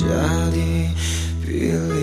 jadi pilih